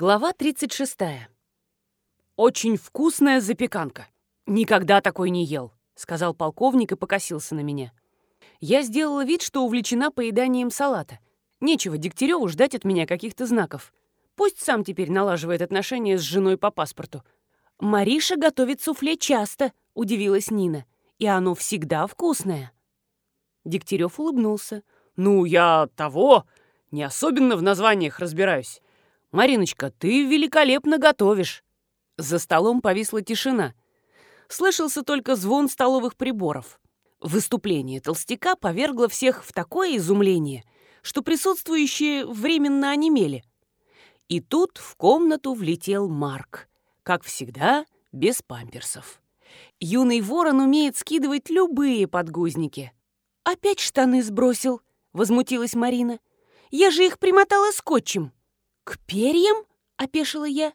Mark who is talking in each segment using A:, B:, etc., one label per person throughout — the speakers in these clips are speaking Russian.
A: Глава 36. «Очень вкусная запеканка. Никогда такой не ел», — сказал полковник и покосился на меня. Я сделала вид, что увлечена поеданием салата. Нечего Дегтяреву ждать от меня каких-то знаков. Пусть сам теперь налаживает отношения с женой по паспорту. «Мариша готовит суфле часто», — удивилась Нина. «И оно всегда вкусное». Дегтярев улыбнулся.
B: «Ну, я того, не особенно в названиях разбираюсь. «Мариночка, ты великолепно готовишь!» За столом повисла тишина. Слышался только звон столовых приборов. Выступление толстяка повергло всех в такое изумление, что присутствующие временно онемели. И тут в комнату влетел Марк. Как всегда, без памперсов. Юный ворон умеет скидывать любые подгузники.
A: «Опять штаны сбросил», — возмутилась Марина. «Я же их примотала скотчем». «К перьям?» — опешила я.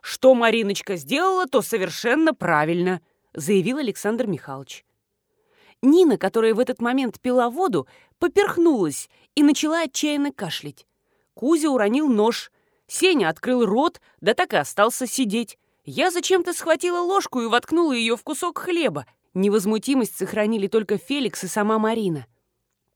B: «Что Мариночка сделала, то совершенно правильно», — заявил Александр Михайлович.
A: Нина, которая в этот момент пила воду, поперхнулась и начала отчаянно кашлять. Кузя уронил нож. Сеня открыл рот, да так и остался сидеть. Я зачем-то схватила ложку и воткнула ее в кусок хлеба. Невозмутимость сохранили только Феликс и сама Марина.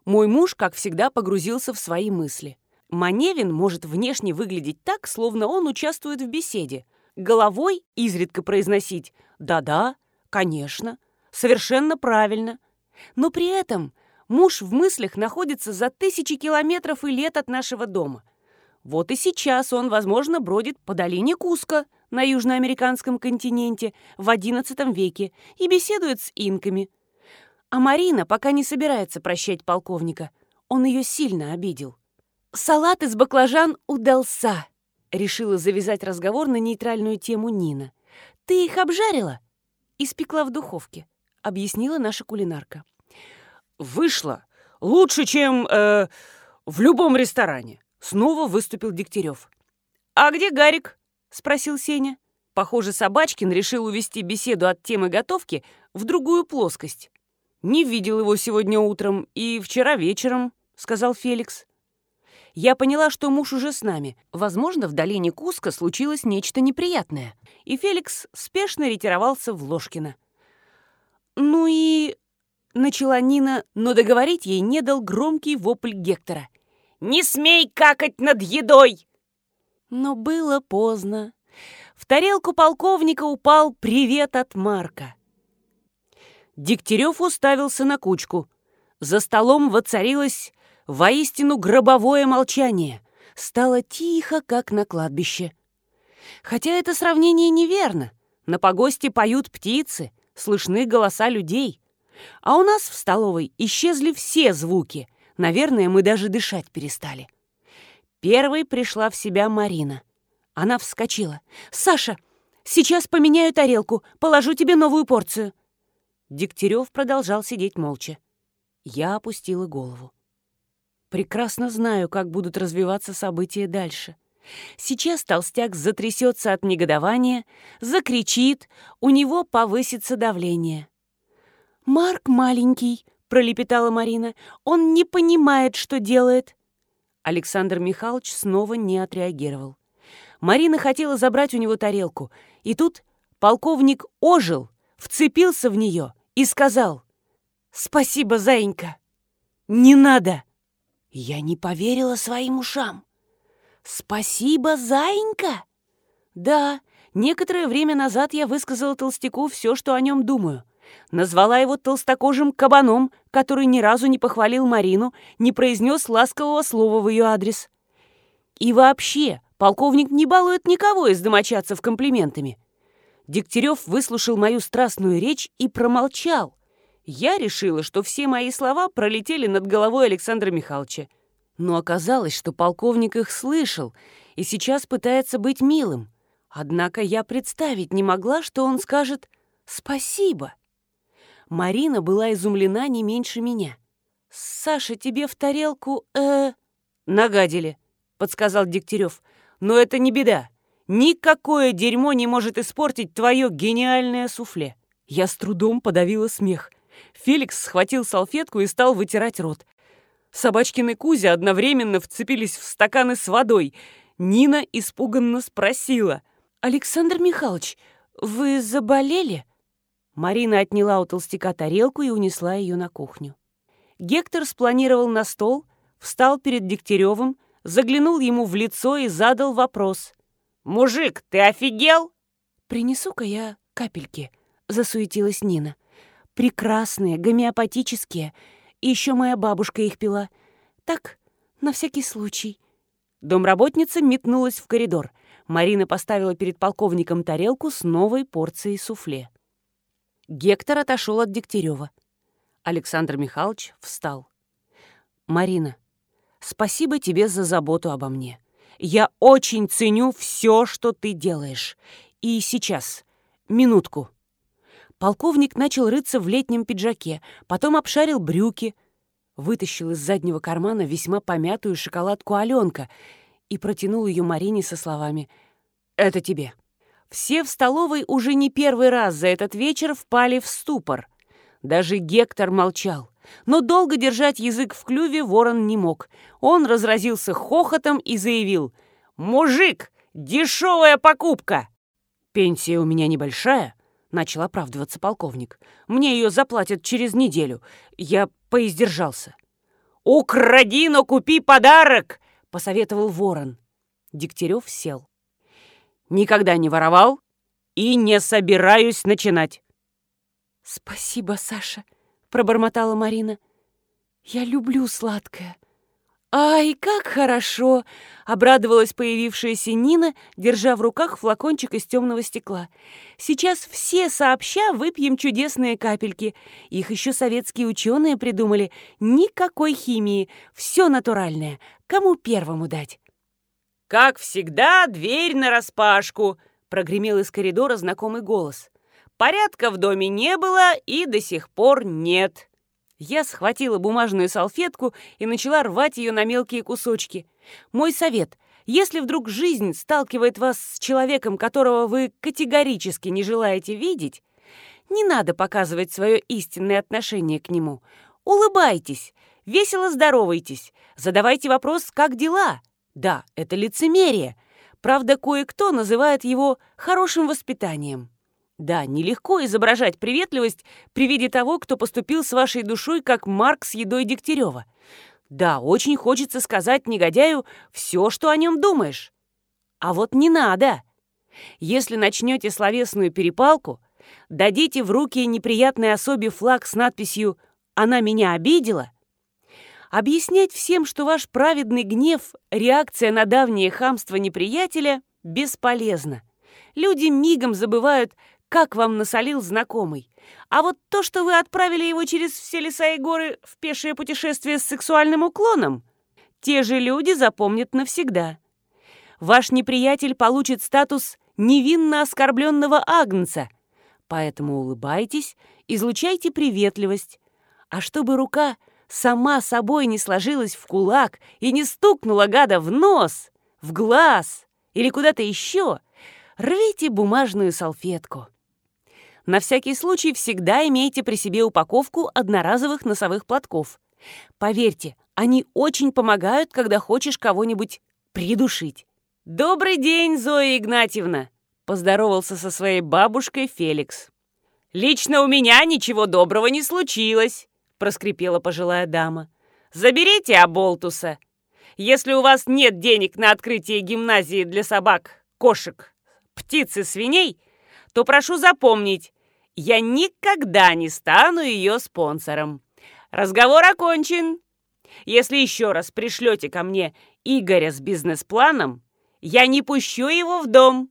A: Мой муж, как всегда, погрузился в свои мысли. Маневин может внешне выглядеть так, словно он участвует в беседе. Головой изредка произносить «да-да», «конечно», «совершенно правильно». Но при этом муж в мыслях находится за тысячи километров и лет от нашего дома. Вот и сейчас он, возможно, бродит по долине Куска на южноамериканском континенте в XI веке и беседует с инками. А Марина пока не собирается прощать полковника. Он ее сильно обидел. «Салат из баклажан удался», — решила завязать разговор на нейтральную тему Нина. «Ты их обжарила?» «Испекла в духовке», — объяснила наша кулинарка.
B: «Вышло лучше, чем э, в любом ресторане», — снова выступил Дегтярев.
A: «А где Гарик?» — спросил Сеня. Похоже, Собачкин решил увести беседу от темы готовки в другую плоскость.
B: «Не видел его сегодня утром и вчера вечером», — сказал Феликс.
A: Я поняла, что муж уже с нами. Возможно, в долине Куска случилось нечто неприятное. И Феликс спешно ретировался в Ложкино. «Ну и...» — начала Нина, но договорить ей не дал громкий вопль Гектора.
B: «Не смей какать над едой!»
A: Но было поздно. В тарелку полковника упал привет от Марка. Дегтярев уставился на кучку. За столом воцарилась воистину гробовое молчание. Стало тихо, как на кладбище. Хотя это сравнение неверно. На погосте поют птицы, слышны голоса людей. А у нас в столовой исчезли все звуки. Наверное, мы даже дышать перестали. Первой пришла в себя Марина. Она вскочила. «Саша, сейчас поменяю тарелку, положу тебе новую порцию». Дегтярев продолжал сидеть молча. Я опустила голову. Прекрасно знаю, как будут развиваться события дальше. Сейчас толстяк затрясется от негодования, закричит, у него повысится давление. «Марк маленький», — пролепетала Марина, — «он не понимает, что делает». Александр Михайлович снова не отреагировал. Марина хотела забрать у него тарелку, и тут полковник ожил, вцепился в нее и сказал «Спасибо, заинька». «Не надо!» Я не поверила своим ушам. «Спасибо, заинька!» «Да, некоторое время назад я высказала толстяку все, что о нем думаю. Назвала его толстокожим кабаном, который ни разу не похвалил Марину, не произнес ласкового слова в ее адрес. И вообще, полковник не балует никого из домочадцев комплиментами. Дегтярев выслушал мою страстную речь и промолчал. Я решила, что все мои слова пролетели над головой Александра Михайловича. Но оказалось, что полковник их слышал и сейчас пытается быть милым. Однако я представить не могла, что он скажет «спасибо». Марина была изумлена не меньше меня. «Саша, тебе в тарелку, э «Нагадили», — подсказал Дегтярев. «Но это не беда. Никакое дерьмо не может испортить твое гениальное суфле». Я с трудом подавила смех. Феликс схватил салфетку и стал вытирать рот. Собачкин и Кузя одновременно вцепились в стаканы с водой. Нина испуганно спросила. «Александр Михайлович, вы заболели?» Марина отняла у толстяка тарелку и унесла ее на кухню. Гектор спланировал на стол, встал перед Дегтяревым, заглянул ему в лицо и задал вопрос. «Мужик, ты офигел?» «Принесу-ка я капельки», — засуетилась Нина. «Прекрасные, гомеопатические. Еще моя бабушка их пила. Так, на всякий случай». Домработница метнулась в коридор. Марина поставила перед полковником тарелку с новой порцией суфле. Гектор отошел от Дегтярева. Александр Михайлович встал. «Марина, спасибо тебе за заботу обо мне. Я очень ценю все, что ты делаешь. И сейчас, минутку». Полковник начал рыться в летнем пиджаке, потом обшарил брюки, вытащил из заднего кармана весьма помятую шоколадку Аленка и протянул ее Марине со словами «Это тебе». Все в столовой уже не первый раз за этот вечер впали в ступор. Даже Гектор молчал. Но долго держать язык в клюве ворон не мог. Он разразился хохотом и заявил «Мужик, дешевая покупка!» «Пенсия у меня небольшая», — начал оправдываться полковник. «Мне ее заплатят через неделю. Я поиздержался». «Укради, но купи подарок!» — посоветовал ворон. Дегтярев сел. «Никогда не воровал и не собираюсь начинать.
C: «Спасибо, Саша», — пробормотала Марина. «Я люблю сладкое».
A: «Ай, как хорошо!» — обрадовалась появившаяся Нина, держа в руках флакончик из темного стекла. «Сейчас все сообща выпьем чудесные капельки. Их еще советские ученые придумали. Никакой химии, все натуральное. Кому первому дать?» «Как всегда, дверь нараспашку!» — прогремел из коридора знакомый голос. Порядка в доме не было и до сих пор нет. Я схватила бумажную салфетку и начала рвать ее на мелкие кусочки. Мой совет — если вдруг жизнь сталкивает вас с человеком, которого вы категорически не желаете видеть, не надо показывать свое истинное отношение к нему. Улыбайтесь, весело здоровайтесь, задавайте вопрос «как дела?». Да, это лицемерие. Правда, кое-кто называет его хорошим воспитанием. Да, нелегко изображать приветливость при виде того, кто поступил с вашей душой, как Марк с едой Дегтярева. Да, очень хочется сказать негодяю все, что о нем думаешь. А вот не надо. Если начнете словесную перепалку, дадите в руки неприятной особе флаг с надписью «Она меня обидела», объяснять всем, что ваш праведный гнев – реакция на давнее хамство неприятеля, бесполезно. Люди мигом забывают, как вам насолил знакомый. А вот то, что вы отправили его через все леса и горы в пешее путешествие с сексуальным уклоном, те же люди запомнят навсегда. Ваш неприятель получит статус невинно оскорбленного агнца, поэтому улыбайтесь, излучайте приветливость. А чтобы рука сама собой не сложилась в кулак и не стукнула гада в нос, в глаз или куда-то еще, рвите бумажную салфетку. На всякий случай всегда имейте при себе упаковку одноразовых носовых платков. Поверьте, они очень помогают, когда хочешь кого-нибудь придушить. «Добрый день, Зоя Игнатьевна!» — поздоровался со своей бабушкой Феликс. «Лично у меня ничего доброго не случилось», — проскрипела пожилая дама. «Заберите Аболтуса. Если у вас нет денег на открытие гимназии для собак, кошек, птиц и свиней, то прошу запомнить, я никогда не стану ее спонсором. Разговор окончен. Если еще раз пришлете ко мне Игоря с бизнес-планом, я не пущу его в дом.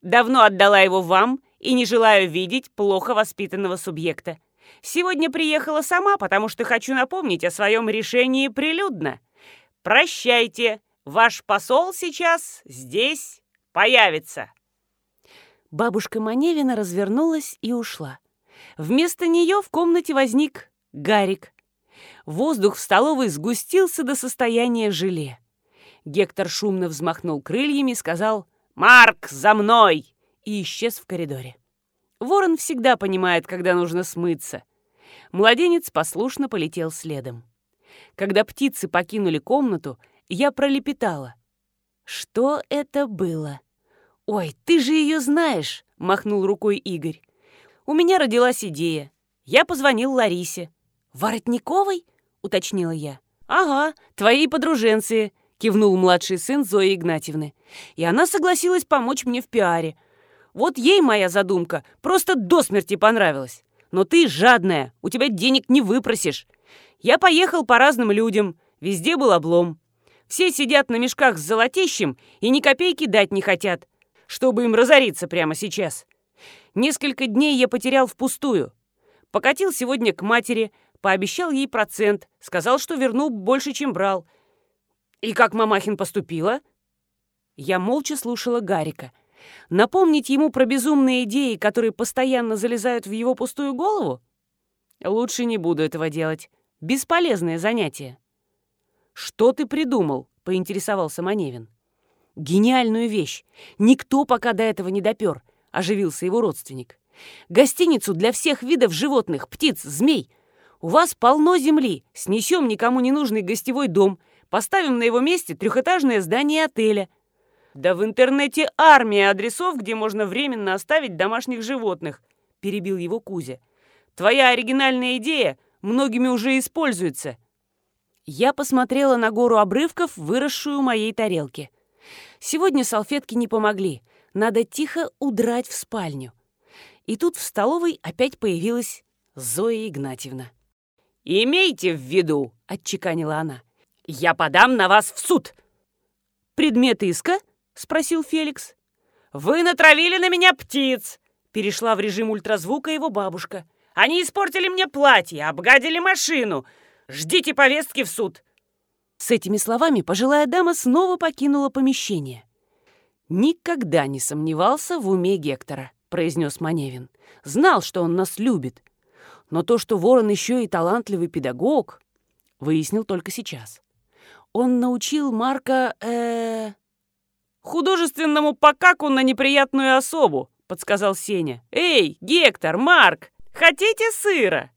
A: Давно отдала его вам и не желаю видеть плохо воспитанного субъекта. Сегодня приехала сама, потому что хочу напомнить о своем решении прилюдно. Прощайте, ваш посол сейчас здесь появится. Бабушка Маневина развернулась и ушла. Вместо нее в комнате возник Гарик. Воздух в столовой сгустился до состояния желе. Гектор шумно взмахнул крыльями, сказал «Марк, за мной!» и исчез в коридоре. Ворон всегда понимает, когда нужно смыться. Младенец послушно полетел следом. Когда птицы покинули комнату, я пролепетала. Что это было? «Ой, ты же ее знаешь!» — махнул рукой Игорь. «У меня родилась идея. Я позвонил Ларисе». «Воротниковой?» — уточнила я. «Ага, твоей подруженции», — кивнул младший сын Зои Игнатьевны. «И она согласилась помочь мне в пиаре. Вот ей моя задумка просто до смерти понравилась. Но ты жадная, у тебя денег не выпросишь. Я поехал по разным людям, везде был облом. Все сидят на мешках с золотищем и ни копейки дать не хотят, чтобы им разориться прямо сейчас. Несколько дней я потерял впустую. Покатил сегодня к матери, пообещал ей процент, сказал, что верну больше, чем брал. И как Мамахин поступила? Я молча слушала Гарика. Напомнить ему про безумные идеи, которые постоянно залезают в его пустую голову? Лучше не буду этого делать. Бесполезное занятие. «Что ты придумал?» — поинтересовался Маневин. «Гениальную вещь. Никто пока до этого не допер», — оживился его родственник. «Гостиницу для всех видов животных, птиц, змей. У вас полно земли. Снесем никому не нужный гостевой дом. Поставим на его месте трехэтажное здание отеля. Да в интернете армия адресов, где можно временно оставить домашних животных», — перебил его Кузя. «Твоя оригинальная идея многими уже используется». Я посмотрела на гору обрывков, выросшую у моей тарелки. Сегодня салфетки не помогли. Надо тихо удрать в спальню. И тут в столовой опять появилась Зоя Игнатьевна. «Имейте в виду», — отчеканила она, — «я подам на вас в суд». «Предмет иска?» — спросил Феликс. «Вы натравили на меня птиц!» — перешла в режим ультразвука его бабушка. «Они испортили мне платье, обгадили машину, Ждите повестки в суд!» С этими словами пожилая дама снова покинула помещение. «Никогда не сомневался в уме Гектора», — произнес Маневин. «Знал, что он нас любит. Но то, что Ворон еще и талантливый педагог, выяснил только сейчас. Он научил Марка... Э... «Художественному покаку на неприятную особу», — подсказал Сеня. «Эй, Гектор, Марк, хотите сыра?»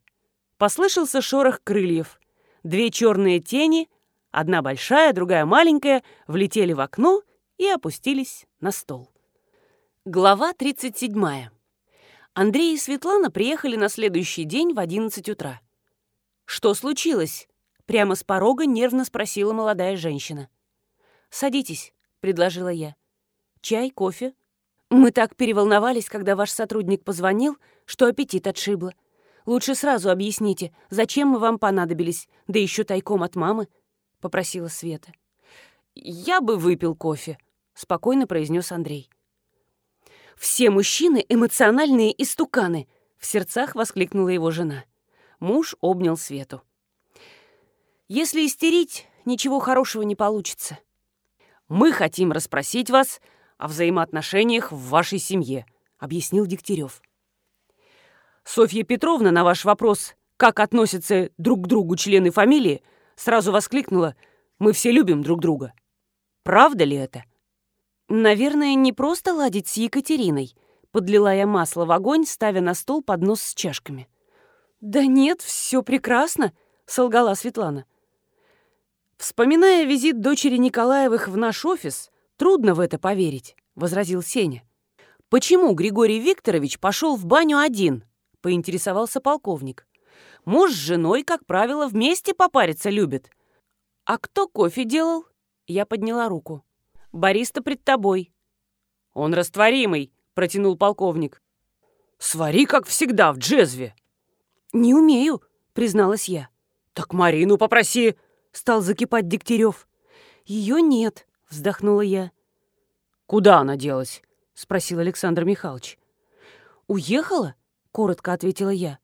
A: Послышался шорох крыльев. Две черные тени, одна большая, другая маленькая, влетели в окно и опустились на стол. Глава 37. Андрей и Светлана приехали на следующий день в 11 утра. «Что случилось?» — прямо с порога нервно спросила молодая женщина. «Садитесь», — предложила я. «Чай, кофе?» «Мы так переволновались, когда ваш сотрудник позвонил, что аппетит отшибло. Лучше сразу объясните, зачем мы вам понадобились, да еще тайком от мамы», — попросила Света. «Я бы выпил кофе», — спокойно произнес Андрей. «Все мужчины — эмоциональные истуканы», — в сердцах воскликнула его жена. Муж обнял Свету. «Если истерить, ничего хорошего не получится. Мы хотим расспросить вас о взаимоотношениях в вашей семье», — объяснил Дегтярев. Софья Петровна на ваш вопрос, как относятся друг к другу члены фамилии, сразу воскликнула «Мы все любим друг друга». Правда ли это? Наверное, не просто ладить с Екатериной, подлила я масло в огонь, ставя на стол поднос с чашками. Да нет, все прекрасно, солгала Светлана. Вспоминая визит дочери Николаевых в наш офис, трудно в это поверить, возразил Сеня. Почему Григорий Викторович пошел в баню один, поинтересовался полковник. Муж с женой, как правило, вместе попариться любят. А кто кофе делал? Я подняла руку. Бариста пред тобой. Он растворимый, протянул полковник. Свари, как всегда, в джезве. Не умею, призналась я. Так Марину попроси, стал закипать Дегтярев. Ее нет, вздохнула я. Куда она делась? спросил Александр Михайлович. Уехала? коротко ответила я.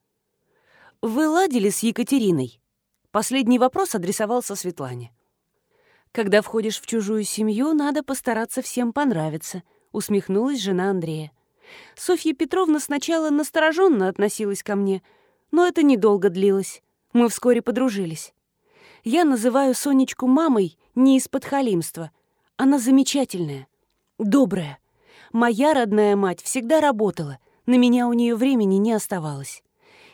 A: «Вы ладили с Екатериной?» Последний вопрос адресовался Светлане. «Когда входишь в чужую семью, надо постараться всем понравиться», — усмехнулась жена Андрея. Софья Петровна сначала настороженно относилась ко мне, но это недолго длилось. Мы вскоре подружились. Я называю Сонечку мамой не из-под халимства. Она замечательная, добрая. Моя родная мать всегда работала — на меня у нее времени не оставалось.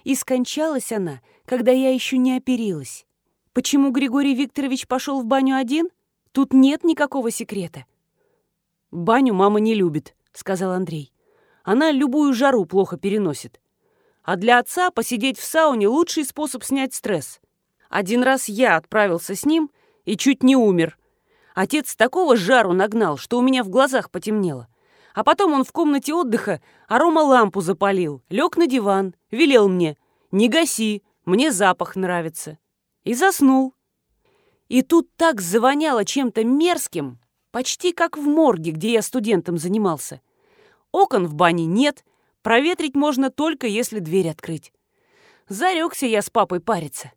A: И скончалась она, когда я еще не оперилась. Почему Григорий Викторович пошел в баню один? Тут нет никакого секрета. «Баню мама не любит», — сказал Андрей. «Она любую жару плохо переносит. А для отца посидеть в сауне — лучший способ снять стресс. Один раз я отправился с ним и чуть не умер. Отец такого жару нагнал, что у меня в глазах потемнело. А потом он в комнате отдыха арома-лампу запалил, лег на диван, велел мне «Не гаси, мне запах нравится». И заснул. И тут так завоняло чем-то мерзким, почти как в морге, где я студентом занимался. Окон в бане нет, проветрить можно только если дверь открыть. Зарекся я с папой париться.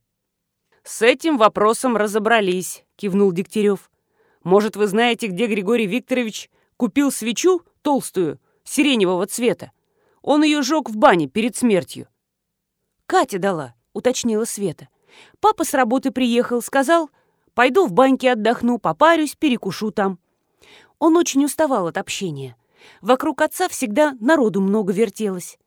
A: «С этим вопросом разобрались», — кивнул Дегтярев. «Может, вы знаете, где Григорий Викторович купил свечу толстую, сиреневого цвета? Он ее жег в бане перед смертью». «Катя дала», — уточнила Света. «Папа с работы приехал, сказал, пойду в баньке отдохну, попарюсь, перекушу там». Он очень уставал от общения. Вокруг отца всегда народу много вертелось.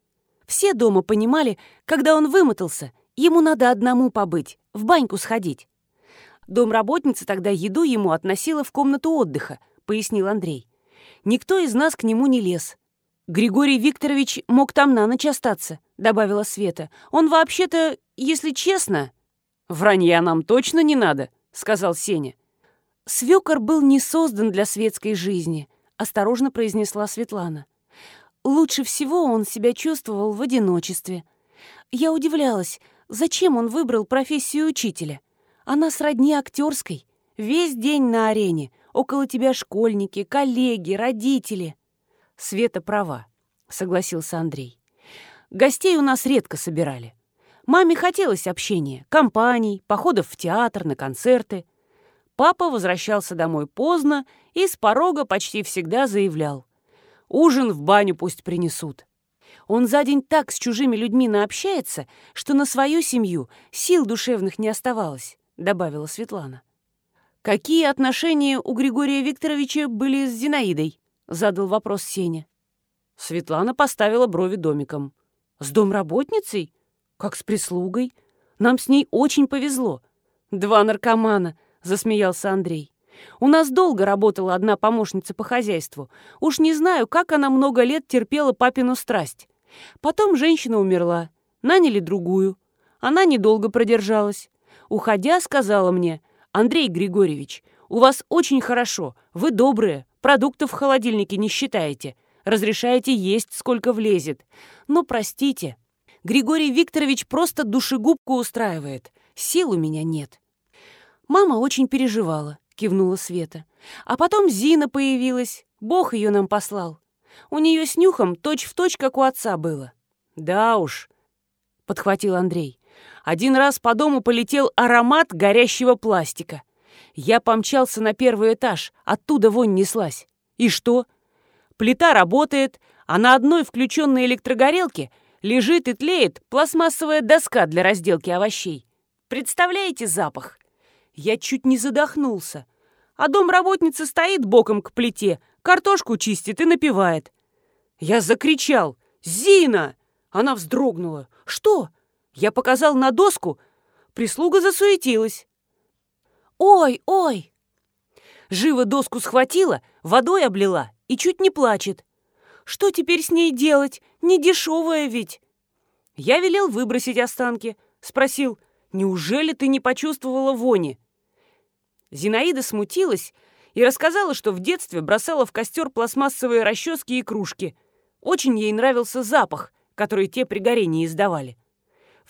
A: Все дома понимали, когда он вымотался, ему надо одному побыть, в баньку сходить. Домработница тогда еду ему относила в комнату отдыха, пояснил Андрей. Никто из нас к нему не лез. Григорий Викторович мог там на ночь остаться, добавила Света. Он вообще-то, если честно... Вранья нам точно не надо, сказал Сеня. Свекор был не создан для светской жизни, осторожно произнесла Светлана. Лучше всего он себя чувствовал в одиночестве. Я удивлялась, зачем он выбрал профессию учителя. Она сродни актерской. Весь день на арене. Около тебя школьники, коллеги, родители. Света права, согласился Андрей. Гостей у нас редко собирали. Маме хотелось общения, компаний, походов в театр, на концерты. Папа возвращался домой поздно и с порога почти всегда заявлял. «Ужин в баню пусть принесут». Он за день так с чужими людьми наобщается, что на свою семью сил душевных не оставалось, добавила Светлана. Какие отношения у Григория Викторовича были с Зинаидой? задал вопрос Сеня. Светлана поставила брови домиком. С домработницей? Как с прислугой? Нам с ней очень повезло. Два наркомана, — засмеялся Андрей. «У нас долго работала одна помощница по хозяйству. Уж не знаю, как она много лет терпела папину страсть. Потом женщина умерла, наняли другую. Она недолго продержалась. Уходя, сказала мне, «Андрей Григорьевич, у вас очень хорошо, вы добрые, продуктов в холодильнике не считаете, разрешаете есть, сколько влезет. Но простите, Григорий Викторович просто душегубку устраивает, сил у меня нет». «Мама очень переживала», — кивнула Света. «А потом Зина появилась. Бог ее нам послал. У нее с нюхом точь-в-точь, точь, как у отца было». «Да уж», — подхватил Андрей. «Один раз по дому полетел аромат горящего пластика. Я помчался на первый этаж, оттуда вонь неслась. И что? Плита работает, а на одной включенной электрогорелке лежит и тлеет пластмассовая доска для разделки овощей. Представляете запах? Я чуть не задохнулся. А домработница стоит боком к плите, картошку чистит и напевает. Я закричал «Зина!» Она вздрогнула. «Что?» Я показал на доску. Прислуга засуетилась. «Ой, ой!» Живо доску схватила, водой облила и чуть не плачет. «Что теперь с ней делать? Не дешевая ведь!» Я велел выбросить останки. Спросил, «Неужели ты не почувствовала вони?» Зинаида смутилась и рассказала, что в детстве бросала в костер пластмассовые расчески и кружки. Очень ей нравился запах, который те при горении издавали.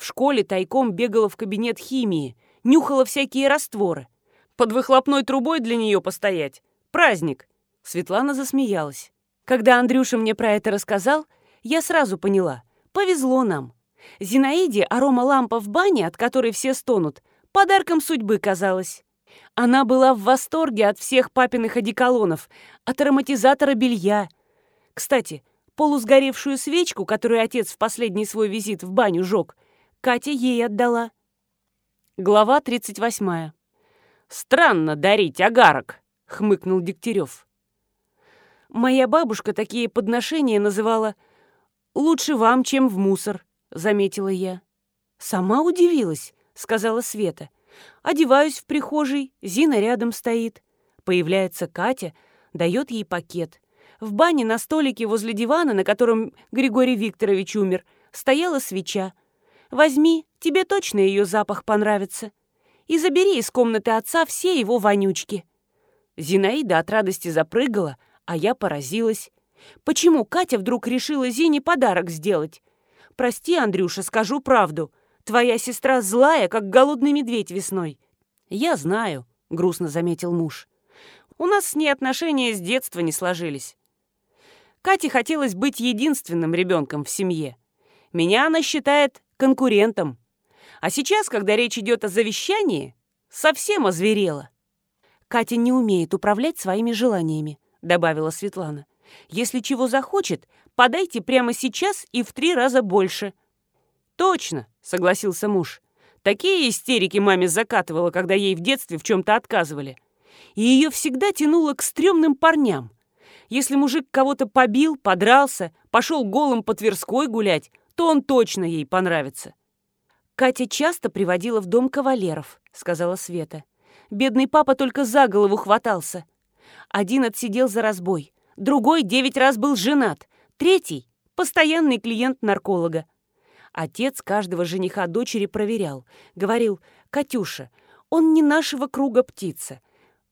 A: В школе тайком бегала в кабинет химии, нюхала всякие растворы. Под выхлопной трубой для нее постоять. Праздник. Светлана засмеялась. Когда Андрюша мне про это рассказал, я сразу поняла. Повезло нам. Зинаиде арома-лампа в бане, от которой все стонут, подарком судьбы казалась. Она была в восторге от всех папиных одеколонов, от ароматизатора белья. Кстати, полусгоревшую свечку, которую отец в последний свой визит в баню жег, Катя ей отдала. Глава 38. «Странно дарить агарок», — хмыкнул Дегтярев. «Моя бабушка такие подношения называла «лучше вам, чем в мусор», — заметила я. «Сама удивилась», — сказала Света. — Одеваюсь в прихожей, Зина рядом стоит. Появляется Катя, дает ей пакет. В бане на столике возле дивана, на котором Григорий Викторович умер, стояла свеча. Возьми, тебе точно ее запах понравится. И забери из комнаты отца все его вонючки. Зинаида от радости запрыгала, а я поразилась. Почему Катя вдруг решила Зине подарок сделать? Прости, Андрюша, скажу правду. Твоя сестра злая, как голодный медведь весной. Я знаю, грустно заметил муж. У нас с ней отношения с детства не сложились. Кате хотелось быть единственным ребенком в семье. Меня она считает конкурентом. А сейчас, когда речь идет о завещании, совсем озверела. Катя не умеет управлять своими желаниями, добавила Светлана. Если чего захочет, подайте прямо сейчас и в три раза больше. Точно, согласился муж. Такие истерики маме закатывала, когда ей в детстве в чем-то отказывали. И ее всегда тянуло к стрёмным парням. Если мужик кого-то побил, подрался, пошел голым по Тверской гулять, то он точно ей понравится. «Катя часто приводила в дом кавалеров», — сказала Света. «Бедный папа только за голову хватался. Один отсидел за разбой, другой девять раз был женат, третий — постоянный клиент нарколога. Отец каждого жениха дочери проверял. Говорил, «Катюша, он не нашего круга птица.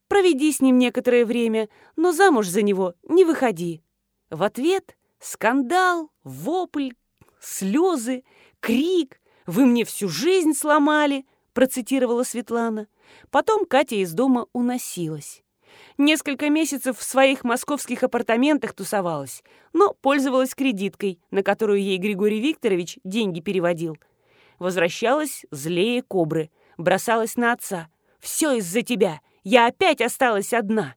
A: Проведи с ним некоторое время, но замуж за него не выходи». В ответ скандал, вопль, слезы, крик. «Вы мне всю жизнь сломали», процитировала Светлана. Потом Катя из дома уносилась. Несколько месяцев в своих московских апартаментах тусовалась, но пользовалась кредиткой, на которую ей Григорий Викторович деньги переводил. Возвращалась злее кобры, бросалась на отца. «Все из-за тебя! Я опять осталась одна!»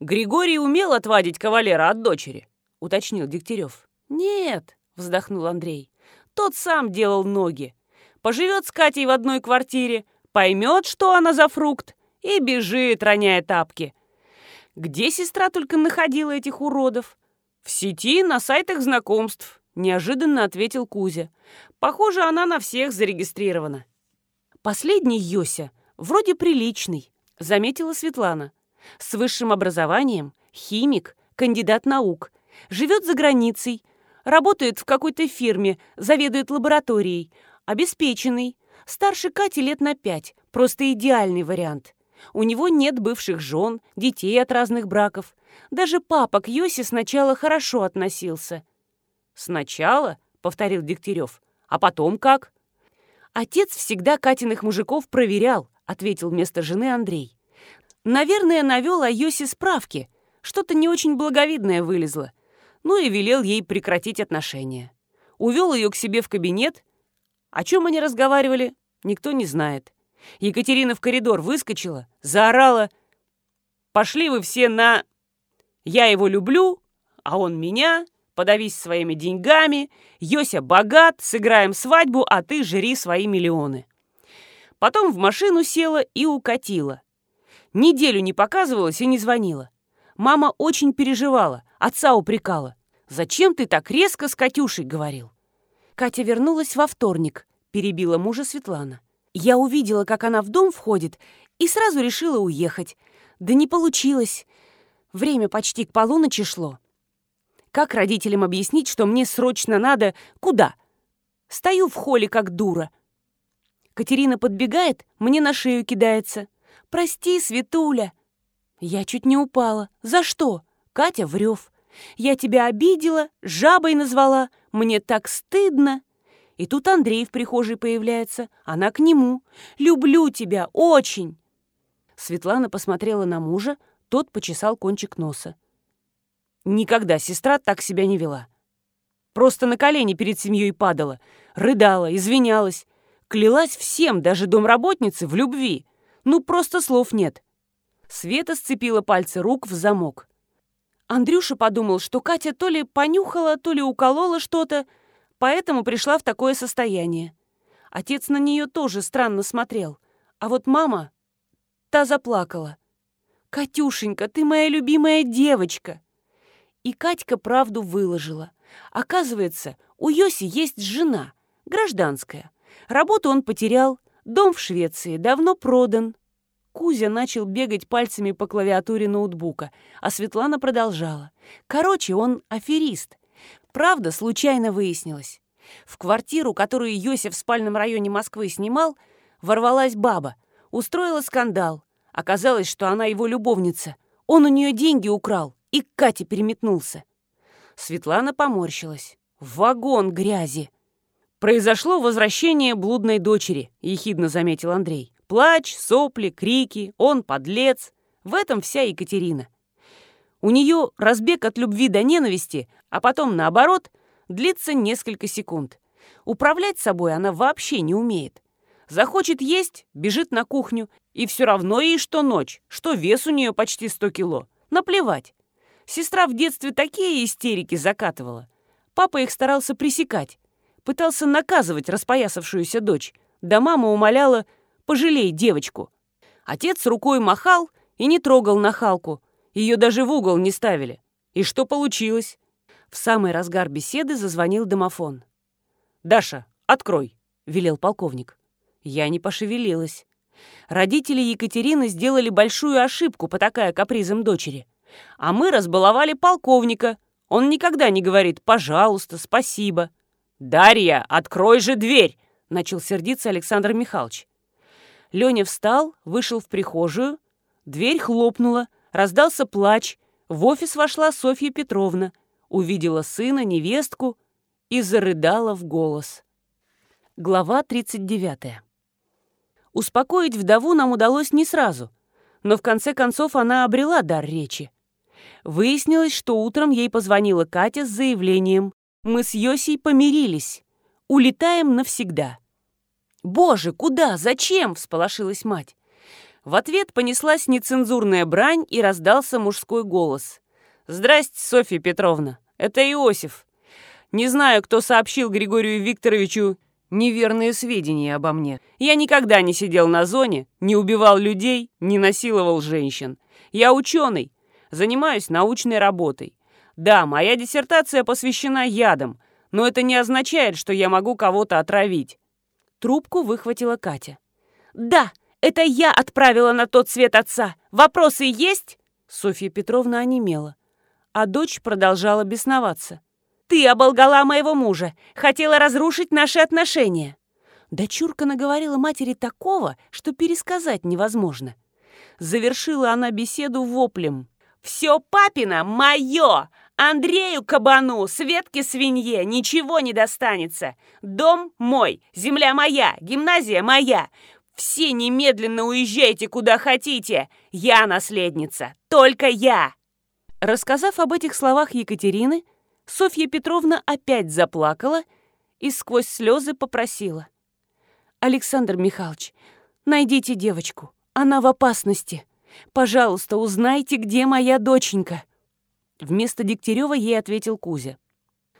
A: «Григорий умел отвадить кавалера от дочери», — уточнил Дегтярев. «Нет», — вздохнул Андрей, — «тот сам делал ноги. Поживет с Катей в одной квартире, поймет, что она за фрукт, и бежит, роняя тапки. Где сестра только находила этих уродов? В сети, на сайтах знакомств, неожиданно ответил Кузя. Похоже, она на всех зарегистрирована. Последний Йося вроде приличный, заметила Светлана. С высшим образованием, химик, кандидат наук, живет за границей, работает в какой-то фирме, заведует лабораторией, обеспеченный, старше Кати лет на пять, просто идеальный вариант. У него нет бывших жен, детей от разных браков. Даже папа к Йосе сначала хорошо относился. «Сначала?» — повторил Дегтярев. «А потом как?» «Отец всегда Катиных мужиков проверял», — ответил вместо жены Андрей. «Наверное, навел о Йосе справки. Что-то не очень благовидное вылезло. Ну и велел ей прекратить отношения. Увел ее к себе в кабинет. О чем они разговаривали, никто не знает. Екатерина в коридор выскочила, заорала. «Пошли вы все на... Я его люблю, а он меня, подавись своими деньгами, Йося богат, сыграем свадьбу, а ты жри свои миллионы». Потом в машину села и укатила. Неделю не показывалась и не звонила. Мама очень переживала, отца упрекала. «Зачем ты так резко с Катюшей?» — говорил. Катя вернулась во вторник, перебила мужа Светлана. Я увидела, как она в дом входит, и сразу решила уехать. Да не получилось. Время почти к полуночи шло. Как родителям объяснить, что мне срочно надо... Куда? Стою в холле, как дура. Катерина подбегает, мне на шею кидается. «Прости, Светуля!» Я чуть не упала. «За что?» Катя врёв. «Я тебя обидела, жабой назвала. Мне так стыдно!» И тут Андрей в прихожей появляется. Она к нему. «Люблю тебя, очень!» Светлана посмотрела на мужа, тот почесал кончик носа. Никогда сестра так себя не вела. Просто на колени перед семьей падала, рыдала, извинялась, клялась всем, даже домработнице, в любви. Ну, просто слов нет. Света сцепила пальцы рук в замок. Андрюша подумал, что Катя то ли понюхала, то ли уколола что-то, поэтому пришла в такое состояние. Отец на нее тоже странно смотрел. А вот мама, та заплакала. «Катюшенька, ты моя любимая девочка!» И Катька правду выложила. Оказывается, у Йоси есть жена, гражданская. Работу он потерял, дом в Швеции давно продан. Кузя начал бегать пальцами по клавиатуре ноутбука, а Светлана продолжала. Короче, он аферист. Правда, случайно выяснилось. В квартиру, которую Йосиф в спальном районе Москвы снимал, ворвалась баба, устроила скандал. Оказалось, что она его любовница. Он у нее деньги украл и к Кате переметнулся. Светлана поморщилась. Вагон грязи. Произошло возвращение блудной дочери, ехидно заметил Андрей. Плач, сопли, крики, он подлец. В этом вся Екатерина. У нее разбег от любви до ненависти, а потом, наоборот, длится несколько секунд. Управлять собой она вообще не умеет. Захочет есть, бежит на кухню, и все равно ей что ночь, что вес у нее почти 100 кило. Наплевать. Сестра в детстве такие истерики закатывала. Папа их старался пресекать. Пытался наказывать распоясавшуюся дочь. Да мама умоляла «пожалей девочку». Отец рукой махал и не трогал нахалку. Ее даже в угол не ставили. И что получилось? В самый разгар беседы зазвонил домофон. «Даша, открой», — велел полковник. Я не пошевелилась. Родители Екатерины сделали большую ошибку, потакая капризом дочери. А мы разбаловали полковника. Он никогда не говорит «пожалуйста», «спасибо». «Дарья, открой же дверь!» — начал сердиться Александр Михайлович. Леня встал, вышел в прихожую. Дверь хлопнула, раздался плач. В офис вошла Софья Петровна, увидела сына, невестку и зарыдала в голос. Глава 39. Успокоить вдову нам удалось не сразу, но в конце концов она обрела дар речи. Выяснилось, что утром ей позвонила Катя с заявлением «Мы с Йосей помирились. Улетаем навсегда». «Боже, куда? Зачем?» – всполошилась мать. В ответ понеслась нецензурная брань и раздался мужской голос. «Здрасте, Софья Петровна, это Иосиф. Не знаю, кто сообщил Григорию Викторовичу неверные сведения обо мне. Я никогда не сидел на зоне, не убивал людей, не насиловал женщин. Я ученый, занимаюсь научной работой. Да, моя диссертация посвящена ядам, но это не означает, что я могу кого-то отравить. Трубку выхватила Катя. «Да, это я отправила на тот свет отца. Вопросы есть?» Софья Петровна онемела, а дочь продолжала бесноваться. Ты оболгала моего мужа, хотела разрушить наши отношения». Дочурка наговорила матери такого, что пересказать невозможно. Завершила она беседу воплем. «Все папина мое! Андрею кабану, Светке свинье ничего не достанется. Дом мой, земля моя, гимназия моя. Все немедленно уезжайте куда хотите. Я наследница, только я!» Рассказав об этих словах Екатерины, Софья Петровна опять заплакала и сквозь слезы попросила. «Александр Михайлович, найдите девочку. Она в опасности. Пожалуйста, узнайте, где моя доченька». Вместо Дегтярева ей ответил Кузя.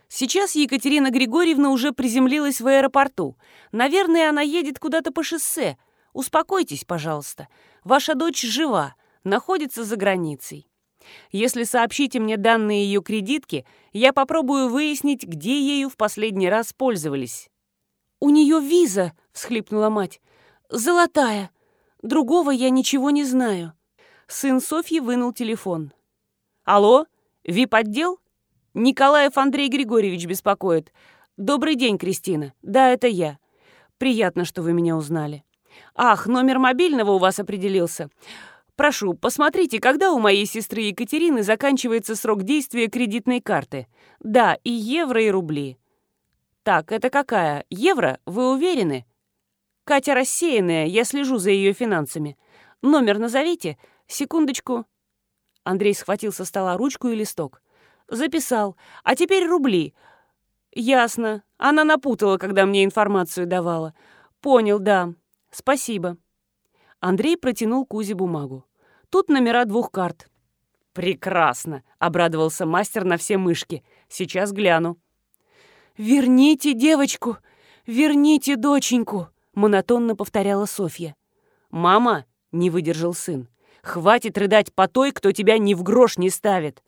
A: Сейчас Екатерина Григорьевна уже приземлилась в аэропорту. Наверное, она едет куда-то по шоссе. Успокойтесь, пожалуйста. Ваша дочь жива, находится за границей. Если сообщите мне данные ее кредитки, я попробую выяснить, где ею в последний раз пользовались». «У нее виза», — всхлипнула мать. «Золотая. Другого я ничего не знаю». Сын Софьи вынул телефон. «Алло, ВИП-отдел? Николаев Андрей Григорьевич беспокоит. Добрый день, Кристина. Да, это я. Приятно, что вы меня узнали. Ах, номер мобильного у вас определился. Прошу, посмотрите, когда у моей сестры Екатерины заканчивается срок действия кредитной карты. Да, и евро, и рубли. Так, это какая? Евро? Вы уверены? Катя рассеянная, я слежу за ее финансами. Номер назовите. Секундочку. Андрей схватил со стола ручку и листок. Записал. А теперь рубли. Ясно. Она напутала, когда мне информацию давала. Понял, да. Спасибо. Андрей протянул Кузе бумагу. «Тут номера двух карт». «Прекрасно!» — обрадовался мастер на все мышки. «Сейчас гляну». «Верните девочку! Верните доченьку!» — монотонно повторяла Софья. «Мама!» — не выдержал сын. «Хватит рыдать по той, кто тебя ни в грош не ставит!»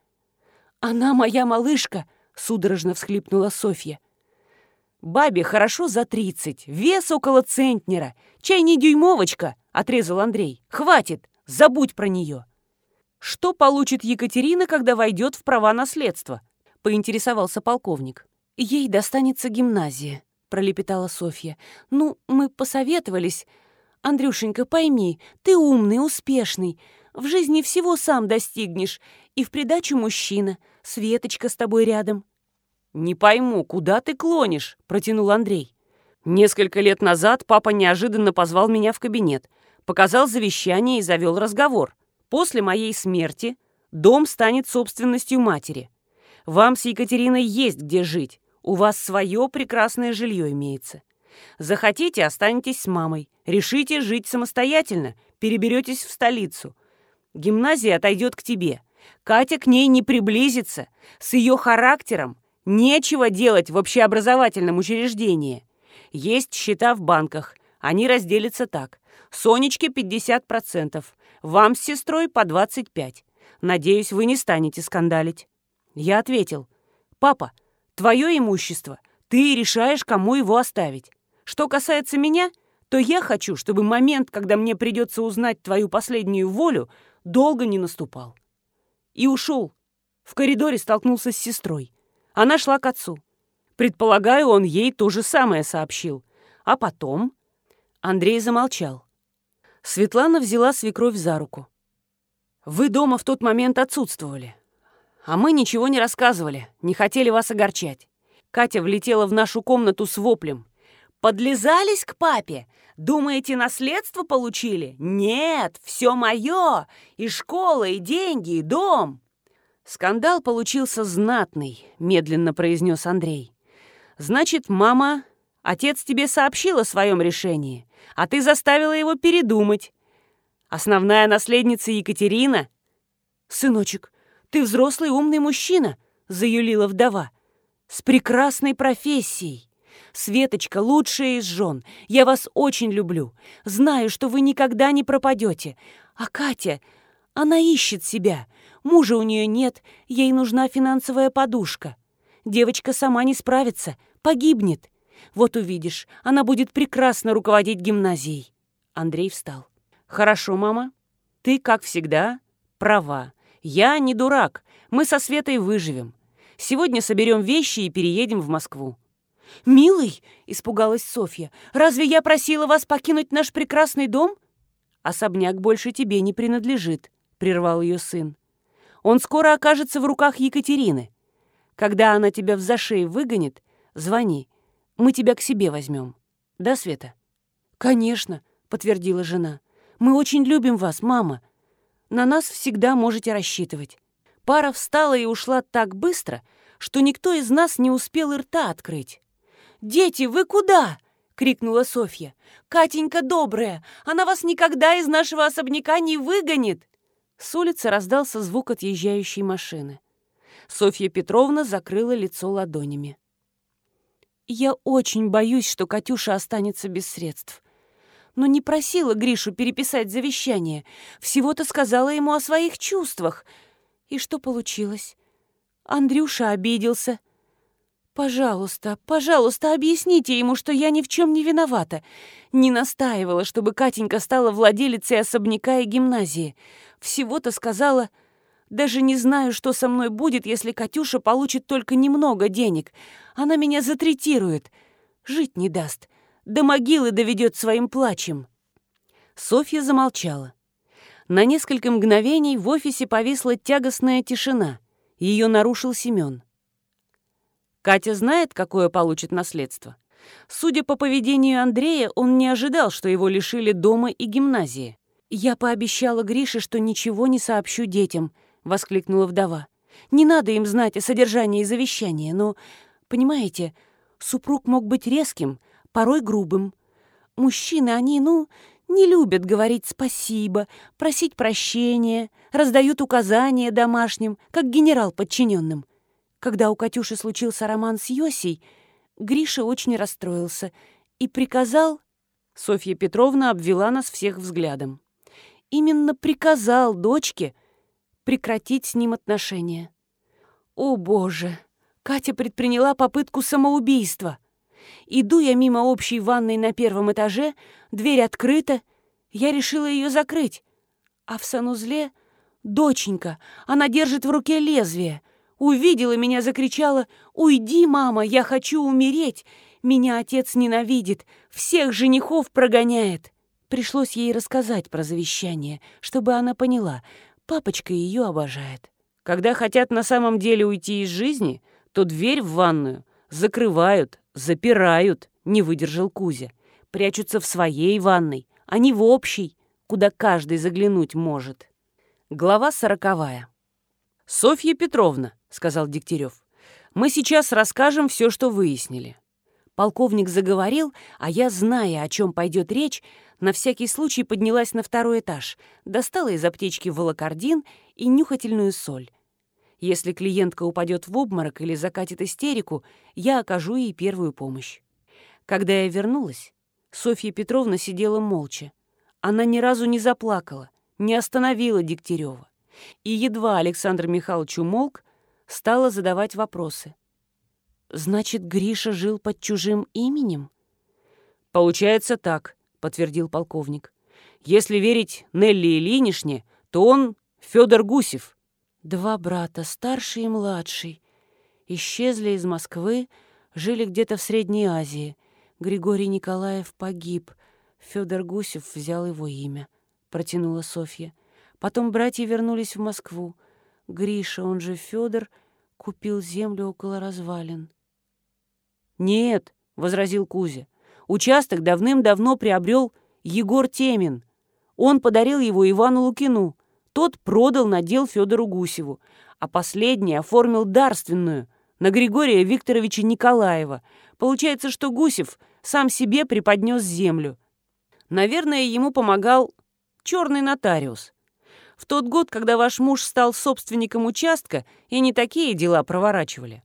A: «Она моя малышка!» — судорожно всхлипнула Софья. «Бабе хорошо за тридцать, вес около центнера, чай не дюймовочка, отрезал Андрей. «Хватит! Забудь про нее!» «Что получит Екатерина, когда войдет в права наследства?» — поинтересовался полковник. «Ей достанется гимназия», — пролепетала Софья. «Ну, мы посоветовались. Андрюшенька, пойми, ты умный, успешный. В жизни всего сам достигнешь. И в придачу мужчина. Светочка с тобой рядом».
B: «Не пойму, куда ты клонишь?» — протянул Андрей. «Несколько лет назад папа неожиданно позвал меня в кабинет, показал завещание и завел разговор. После моей смерти дом станет собственностью матери. Вам с Екатериной есть где жить. У вас свое прекрасное жилье имеется. Захотите, останетесь с мамой. Решите жить самостоятельно, переберетесь в столицу. Гимназия отойдет к тебе. Катя к ней не приблизится. С ее характером Нечего делать в общеобразовательном учреждении. Есть счета в банках. Они разделятся так. Сонечке 50%, вам с сестрой по 25%. Надеюсь, вы не станете скандалить. Я ответил. Папа, твое имущество. Ты решаешь, кому его оставить. Что касается меня, то я хочу, чтобы момент, когда мне придется узнать твою последнюю волю, долго не наступал. И ушел. В коридоре столкнулся с сестрой. Она шла к отцу. Предполагаю, он ей то же самое сообщил. А потом... Андрей замолчал. Светлана взяла свекровь за руку. «Вы дома в тот момент отсутствовали. А мы ничего не рассказывали, не хотели вас огорчать. Катя влетела в нашу комнату с воплем. «Подлезались к папе? Думаете, наследство получили? Нет, все мое! И школа, и деньги, и дом!» «Скандал получился знатный», — медленно произнес Андрей. «Значит, мама, отец тебе сообщил о своем решении, а ты заставила его передумать. Основная наследница Екатерина...» «Сыночек, ты взрослый умный мужчина», — заюлила вдова. «С прекрасной профессией. Светочка, лучшая из жен. Я вас очень люблю. Знаю, что вы никогда не пропадете. А Катя, она ищет себя. Мужа у нее нет, ей нужна финансовая подушка. Девочка сама не справится, погибнет. Вот увидишь, она будет прекрасно руководить гимназией. Андрей встал. Хорошо, мама. Ты, как всегда, права. Я не дурак. Мы со Светой выживем. Сегодня соберем вещи и переедем в Москву. «Милый!» — испугалась Софья. «Разве я просила вас покинуть наш прекрасный дом?» «Особняк больше тебе не принадлежит», — прервал ее сын. Он скоро окажется в руках Екатерины. Когда она тебя в зашей выгонит, звони. Мы тебя к себе возьмем. Да, Света?» «Конечно», — подтвердила жена. «Мы очень любим вас, мама. На нас всегда можете рассчитывать». Пара встала и ушла так быстро, что никто из нас не успел и рта открыть. «Дети, вы куда?» — крикнула Софья. «Катенька добрая, она вас никогда из нашего особняка не выгонит!» С улицы раздался звук отъезжающей машины. Софья Петровна закрыла лицо ладонями. «Я очень боюсь, что Катюша останется без средств. Но не просила Гришу переписать завещание, всего-то сказала ему о своих чувствах. И что получилось? Андрюша обиделся. «Пожалуйста, пожалуйста, объясните ему, что я ни в чем не виновата. Не настаивала, чтобы Катенька стала владелицей особняка и гимназии. Всего-то сказала, даже не знаю, что со мной будет, если Катюша получит только немного денег. Она меня затретирует, жить не даст, до могилы доведет своим плачем». Софья замолчала. На несколько мгновений в офисе повисла тягостная тишина. Ее нарушил Семен. Катя знает, какое получит наследство. Судя по поведению Андрея, он не ожидал, что его лишили дома и гимназии. «Я пообещала Грише, что ничего не сообщу детям», — воскликнула вдова. «Не надо им знать о содержании завещания, но, понимаете, супруг мог быть резким, порой грубым. Мужчины, они, ну, не любят говорить спасибо, просить прощения, раздают указания домашним, как генерал подчиненным. Когда у Катюши случился роман с Йосей, Гриша очень расстроился и приказал... Софья Петровна обвела нас всех взглядом. Именно приказал дочке прекратить с ним отношения. О, Боже! Катя предприняла попытку самоубийства. Иду я мимо общей ванной на первом этаже, дверь открыта,
C: Я решила ее закрыть. А в санузле доченька, она держит в руке лезвие. Увидела меня, закричала «Уйди, мама, я хочу умереть! Меня отец ненавидит, всех женихов прогоняет!» Пришлось ей рассказать про завещание, чтобы она поняла, папочка ее обожает.
B: Когда хотят на самом деле уйти из жизни, то дверь в ванную закрывают, запирают, не выдержал Кузя. Прячутся в своей ванной, а не в общей, куда каждый заглянуть может. Глава сороковая. «Софья Петровна», — сказал Дегтярев, — «мы сейчас расскажем все, что выяснили».
C: Полковник заговорил, а я, зная, о чем пойдет речь, на всякий случай поднялась на второй этаж, достала из аптечки волокордин и нюхательную соль. Если клиентка упадет в обморок или закатит истерику, я окажу ей первую помощь. Когда я вернулась, Софья Петровна сидела молча. Она ни разу не заплакала, не остановила Дегтярева. И едва Александр Михайлович умолк, стала задавать вопросы. «Значит, Гриша жил под чужим именем?»
B: «Получается так», — подтвердил полковник. «Если верить Нелли Ильинишне, то он Федор Гусев».
C: Два брата, старший и младший, исчезли из Москвы, жили где-то в Средней Азии. Григорий Николаев погиб. Федор Гусев взял его имя, протянула Софья. Потом братья вернулись в Москву. Гриша, он же Федор, купил землю около развалин.
B: «Нет», — возразил Кузя, — «участок давным-давно приобрел Егор Темин. Он подарил его Ивану Лукину. Тот продал надел Федору Гусеву, а последний оформил дарственную на Григория Викторовича Николаева. Получается, что Гусев сам себе преподнес землю. Наверное, ему помогал черный нотариус. В тот год, когда ваш муж стал собственником участка, и не такие дела проворачивали.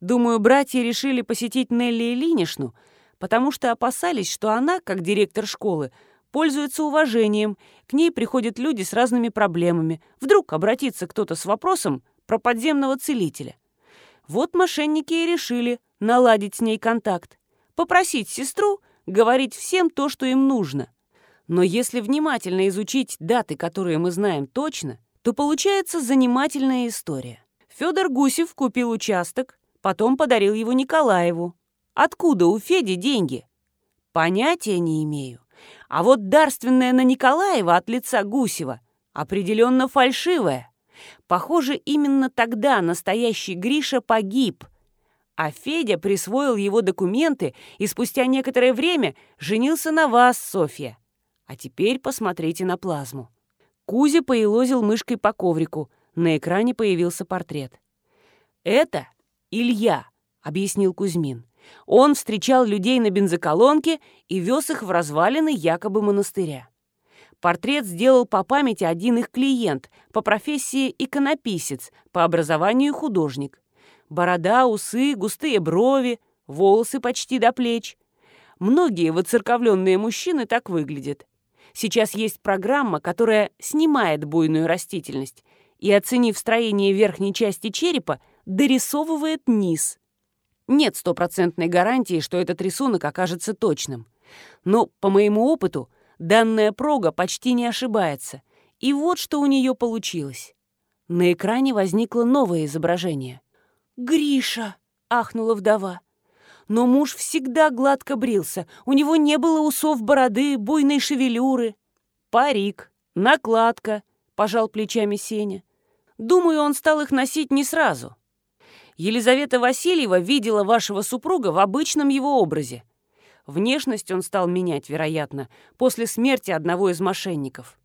B: Думаю, братья решили посетить Нелли Ильиничну, потому что опасались, что она, как директор школы, пользуется уважением, к ней приходят люди с разными проблемами. Вдруг обратится кто-то с вопросом про подземного целителя. Вот мошенники и решили наладить с ней контакт, попросить сестру говорить всем то, что им нужно. Но если внимательно изучить даты, которые мы знаем точно, то получается занимательная история. Федор Гусев купил участок, Потом подарил его Николаеву. Откуда у Феди деньги? Понятия не имею. А вот дарственное на Николаева от лица Гусева определенно фальшивое. Похоже, именно тогда настоящий Гриша погиб. А Федя присвоил его документы и спустя некоторое время женился на вас, Софья. А теперь посмотрите на плазму. Кузя поелозил мышкой по коврику. На экране появился портрет. Это Илья», — объяснил Кузьмин. Он встречал людей на бензоколонке и вез их в развалины якобы монастыря. Портрет сделал по памяти один их клиент, по профессии иконописец, по образованию художник. Борода, усы, густые брови, волосы почти до плеч. Многие воцерковленные мужчины так выглядят. Сейчас есть программа, которая снимает буйную растительность и, оценив строение верхней части черепа, дорисовывает низ. Нет стопроцентной гарантии, что этот рисунок окажется точным. Но, по моему опыту, данная прога почти не ошибается. И вот что у нее получилось. На экране возникло новое изображение.
C: «Гриша!» — ахнула вдова. Но муж всегда гладко брился. У него не было усов, бороды, буйной шевелюры.
B: «Парик, накладка», — пожал плечами Сеня. «Думаю, он стал их носить не сразу. Елизавета Васильева видела вашего супруга в обычном его образе. Внешность он стал менять, вероятно, после смерти одного из мошенников.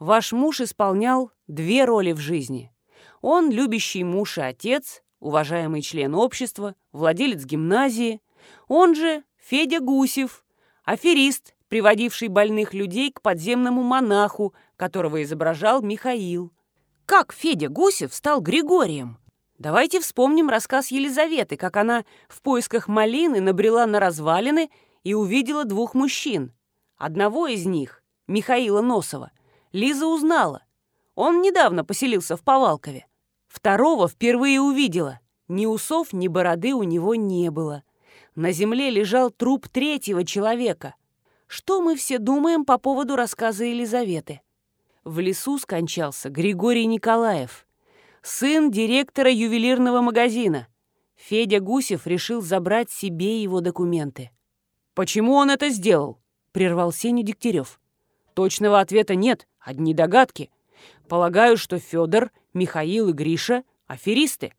B: Ваш муж исполнял две роли в жизни. Он любящий муж и отец, уважаемый член общества, владелец гимназии. Он же Федя Гусев, аферист, приводивший больных людей к подземному монаху, которого изображал Михаил. Как Федя Гусев стал Григорием? Давайте вспомним рассказ Елизаветы, как она в поисках малины набрела на развалины и увидела двух мужчин. Одного из них, Михаила Носова, Лиза узнала. Он недавно поселился в Повалкове. Второго впервые увидела. Ни усов, ни бороды у него не было. На земле лежал труп третьего человека.
C: Что мы все думаем по поводу рассказа Елизаветы? В лесу скончался Григорий Николаев, сын директора ювелирного магазина. Федя Гусев решил забрать себе его документы.
B: «Почему он это сделал?» — прервал Сеня Дегтярев. «Точного ответа нет, одни догадки. Полагаю, что Федор, Михаил и Гриша — аферисты.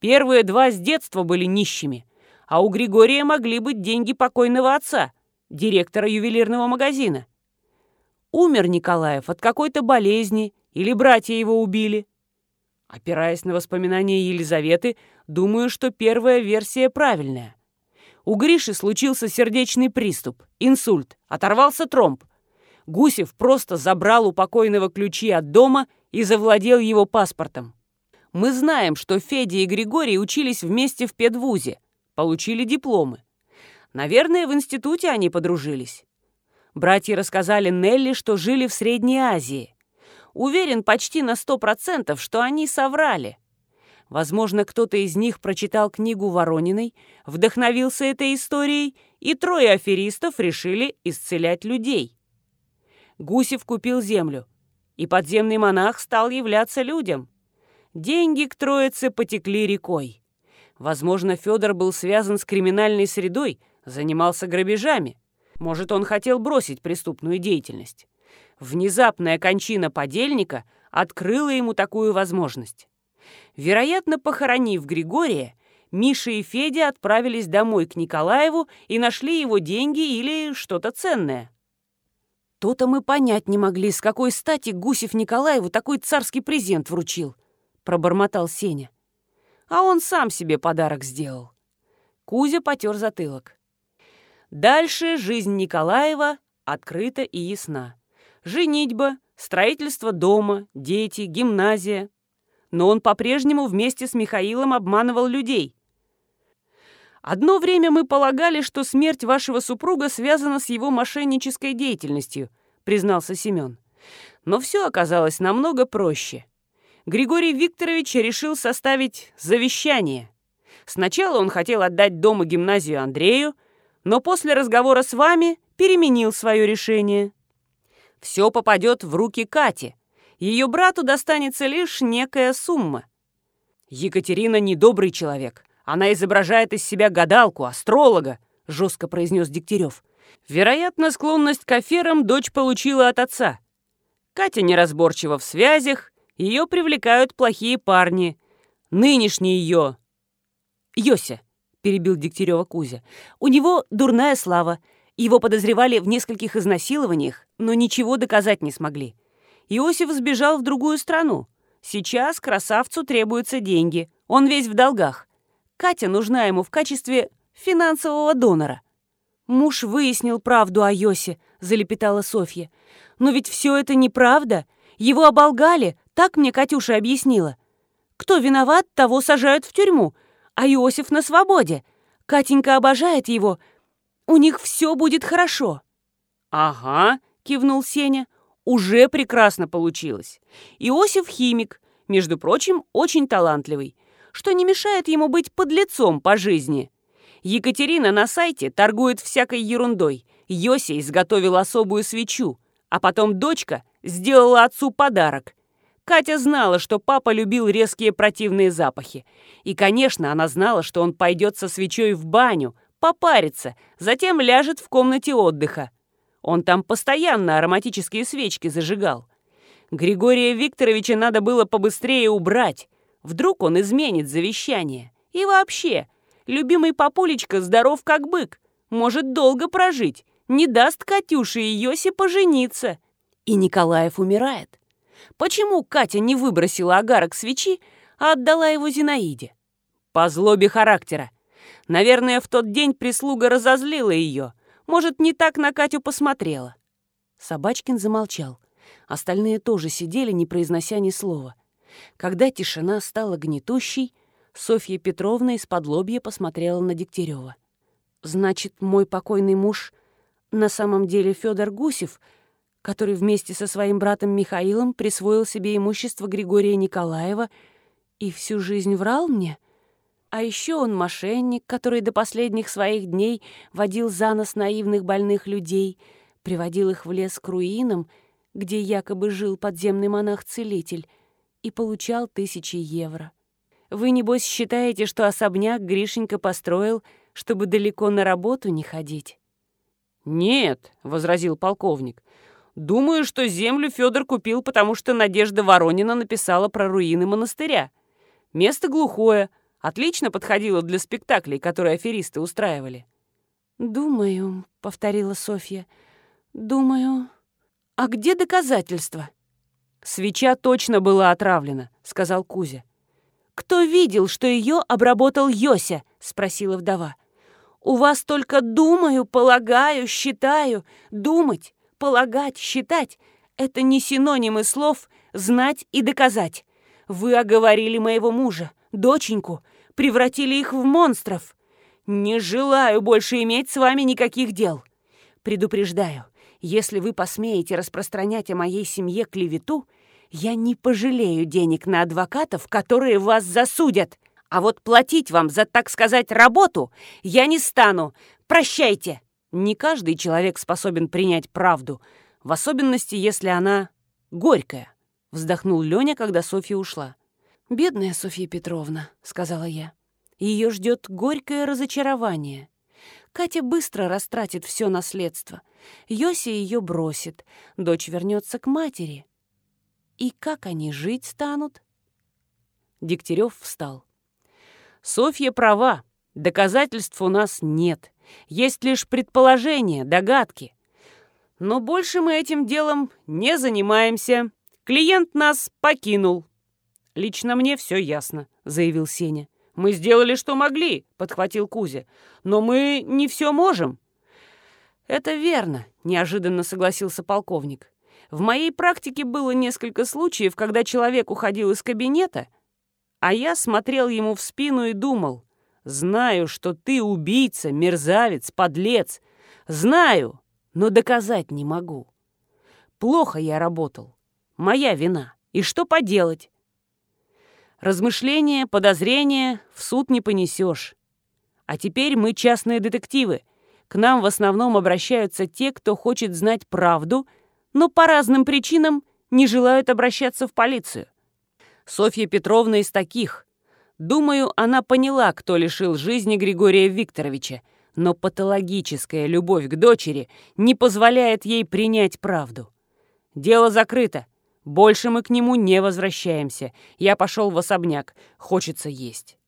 B: Первые два с детства были нищими, а у Григория могли быть деньги покойного отца, директора ювелирного магазина. Умер Николаев от какой-то болезни или братья его убили. Опираясь на воспоминания Елизаветы, думаю, что первая версия правильная. У Гриши случился сердечный приступ, инсульт, оторвался тромб. Гусев просто забрал у покойного ключи от дома и завладел его паспортом. Мы знаем, что Федя и Григорий учились вместе в педвузе, получили дипломы. Наверное, в институте они подружились. Братья рассказали Нелли, что жили в Средней Азии. Уверен почти на сто процентов, что они соврали. Возможно, кто-то из них прочитал книгу Ворониной, вдохновился этой историей, и трое аферистов решили исцелять людей. Гусев купил землю, и подземный монах стал являться людям. Деньги к троице потекли рекой. Возможно, Федор был связан с криминальной средой, занимался грабежами. Может, он хотел бросить преступную деятельность. Внезапная кончина подельника открыла ему такую возможность. Вероятно, похоронив Григория, Миша и Федя отправились домой к Николаеву и нашли его деньги или что-то ценное.
C: То-то мы понять не могли, с какой стати Гусев Николаеву такой царский презент вручил, пробормотал Сеня. А он сам себе подарок сделал. Кузя потер затылок. Дальше жизнь Николаева открыта и ясна. Женитьба, строительство дома, дети, гимназия. Но он по-прежнему вместе с Михаилом обманывал людей. Одно время мы полагали, что смерть вашего супруга связана с его мошеннической деятельностью, признался Семен. Но все оказалось намного проще. Григорий Викторович решил составить завещание. Сначала он хотел отдать дом и гимназию Андрею, но после разговора с вами переменил свое решение. Все попадет в руки Кати. Ее брату достанется лишь некая сумма. Екатерина недобрый человек. Она изображает из себя гадалку, астролога, жестко произнес Дегтярев. Вероятно, склонность к аферам дочь получила от отца. Катя неразборчива в связях, ее привлекают плохие парни. Нынешний ее... Йося, перебил Дегтярева Кузя. У него дурная слава. Его подозревали в нескольких изнасилованиях, но ничего доказать не смогли. Иосиф сбежал в другую страну. Сейчас красавцу требуются деньги. Он весь в долгах. Катя нужна ему в качестве финансового донора. «Муж выяснил правду о Йосе», — залепетала Софья. «Но ведь все это неправда. Его оболгали, так мне Катюша объяснила. Кто виноват, того сажают в тюрьму, а Иосиф на свободе. Катенька обожает его. У них все будет хорошо».
B: «Ага», — кивнул Сеня, — «уже прекрасно получилось. Иосиф химик, между прочим, очень талантливый что не мешает ему быть подлецом по жизни. Екатерина на сайте торгует всякой ерундой. Йося изготовил особую свечу, а потом дочка сделала отцу подарок. Катя знала, что папа любил резкие противные запахи. И, конечно, она знала, что он пойдет со свечой в баню, попарится, затем ляжет в комнате отдыха. Он там постоянно ароматические свечки зажигал. Григория Викторовича надо было побыстрее убрать, Вдруг он изменит завещание. И вообще, любимый папулечка здоров как бык, может долго прожить, не даст Катюше и Йосе пожениться. И Николаев умирает. Почему Катя не выбросила агарок свечи, а отдала его Зинаиде? По злобе характера. Наверное, в тот день прислуга разозлила ее. Может, не так на Катю посмотрела.
C: Собачкин замолчал. Остальные тоже сидели, не произнося ни слова. Когда тишина стала гнетущей, Софья Петровна из-под лобья посмотрела на Дегтярева. «Значит, мой покойный муж на самом деле Федор Гусев, который вместе со своим братом Михаилом присвоил себе имущество Григория Николаева и всю жизнь врал мне?» А еще он мошенник, который до последних своих дней водил за нос наивных больных людей, приводил их в лес к руинам, где якобы жил подземный монах-целитель, и получал тысячи евро. Вы, небось, считаете, что особняк Гришенька построил, чтобы далеко на работу не ходить?
B: «Нет», — возразил полковник, — «думаю, что землю Федор купил, потому что Надежда Воронина написала про руины монастыря. Место глухое, отлично подходило для спектаклей, которые аферисты устраивали».
C: «Думаю», — повторила Софья, — «думаю...» «А где доказательства?»
B: «Свеча точно была отравлена», — сказал Кузя.
C: «Кто видел, что ее обработал Йося?» — спросила вдова. «У вас только думаю, полагаю, считаю. Думать, полагать, считать — это не синонимы слов «знать» и «доказать». Вы оговорили моего мужа, доченьку, превратили их в монстров. Не желаю больше иметь с вами никаких дел. Предупреждаю, если вы посмеете распространять о моей семье клевету, я не пожалею денег на адвокатов, которые вас засудят. А вот платить вам за, так сказать, работу я не стану. Прощайте.
B: Не каждый человек способен принять правду, в особенности, если она горькая, вздохнул Леня, когда Софья ушла.
C: «Бедная Софья Петровна», — сказала я. Ее ждет горькое разочарование. Катя быстро растратит все наследство. Йоси ее бросит, дочь вернется к матери. И как они жить станут?
B: Дегтярев встал. Софья права. Доказательств у нас нет. Есть лишь предположения, догадки. Но больше мы этим делом не занимаемся. Клиент нас покинул. Лично мне все ясно, заявил Сеня. Мы сделали, что могли, подхватил Кузя. Но мы не все можем. Это верно, неожиданно согласился полковник. В моей практике было несколько случаев, когда человек уходил из кабинета, а я смотрел ему в спину и думал, «Знаю, что ты убийца, мерзавец, подлец. Знаю, но доказать не могу. Плохо я работал. Моя вина. И что поделать?» Размышления, подозрения в суд не понесешь. А теперь мы частные детективы. К нам в основном обращаются те, кто хочет знать правду — но по разным причинам не желают обращаться в полицию. Софья Петровна из таких. Думаю, она поняла, кто лишил жизни Григория Викторовича, но патологическая любовь к дочери не позволяет ей принять правду. Дело закрыто. Больше мы к нему не возвращаемся. Я пошел в особняк. Хочется есть.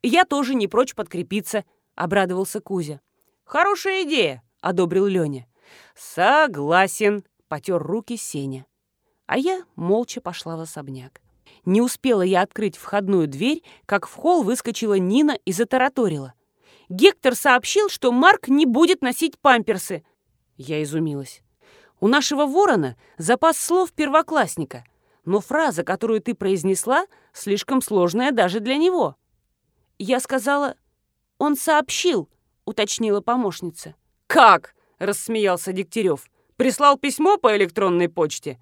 B: Я тоже не прочь подкрепиться, — обрадовался Кузя. «Хорошая идея», — одобрил Леня. «Согласен», потер руки Сеня. А я молча пошла в особняк. Не успела я открыть входную дверь, как в холл выскочила Нина и затараторила. «Гектор сообщил, что Марк не будет носить памперсы!» Я изумилась. «У нашего ворона запас слов первоклассника, но фраза, которую ты произнесла, слишком сложная даже для него». Я сказала, «Он сообщил», — уточнила помощница. «Как?» — рассмеялся Дегтярев. Прислал письмо по электронной почте?»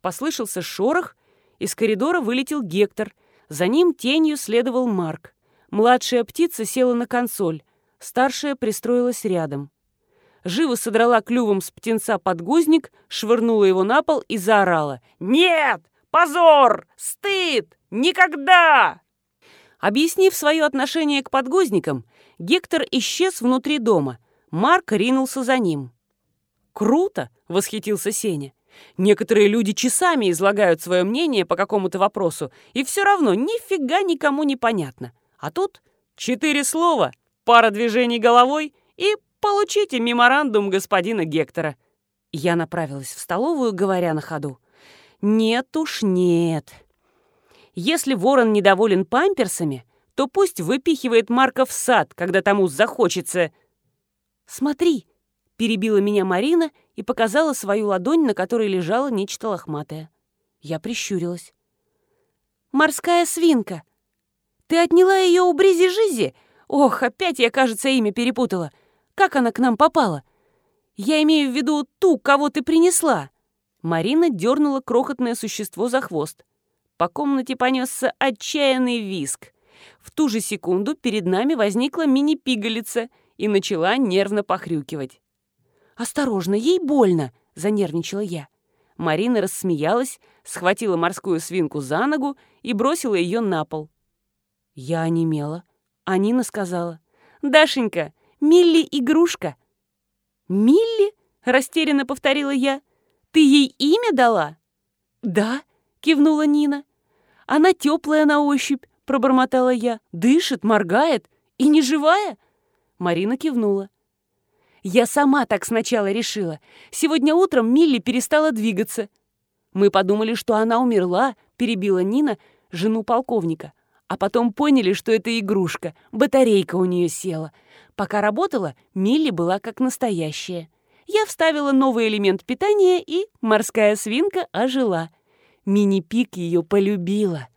B: Послышался шорох, из коридора вылетел Гектор. За ним тенью следовал Марк. Младшая птица села на консоль, старшая пристроилась рядом. Живо содрала клювом с птенца подгузник, швырнула его на пол и заорала. «Нет! Позор! Стыд! Никогда!» Объяснив свое отношение к подгузникам, Гектор исчез внутри дома. Марк ринулся за ним. «Круто!» — восхитился Сеня. «Некоторые люди часами излагают свое мнение по какому-то вопросу, и все равно нифига никому не понятно. А тут четыре слова, пара движений головой и получите меморандум господина Гектора». Я направилась в столовую, говоря на ходу. «Нет уж нет. Если ворон недоволен памперсами, то пусть выпихивает Марка в сад, когда тому захочется...» «Смотри!» — перебила меня Марина и показала свою ладонь, на которой лежало нечто лохматое. Я прищурилась. «Морская свинка! Ты отняла ее у Бризи-Жизи? Ох, опять я, кажется, имя перепутала. Как она к нам попала? Я имею в виду ту, кого ты принесла!» Марина дернула крохотное существо за хвост. По комнате понесся отчаянный виск.
C: В ту же секунду перед нами возникла мини-пигалица и начала нервно похрюкивать. «Осторожно, ей больно!» — занервничала я. Марина рассмеялась, схватила морскую свинку за ногу и бросила ее на пол. Я онемела. А Нина сказала, «Дашенька, Милли игрушка». «Милли?» — растерянно повторила я. «Ты ей имя дала?» «Да», — кивнула Нина. «Она теплая на ощупь», — пробормотала я. «Дышит, моргает и не живая?» Марина кивнула. Я сама так сначала решила. Сегодня утром Милли перестала двигаться. Мы подумали, что она умерла, перебила Нина, жену полковника. А потом поняли, что это игрушка, батарейка у нее села. Пока работала, Милли была как настоящая. Я вставила новый элемент питания, и морская свинка ожила. Мини-пик ее полюбила.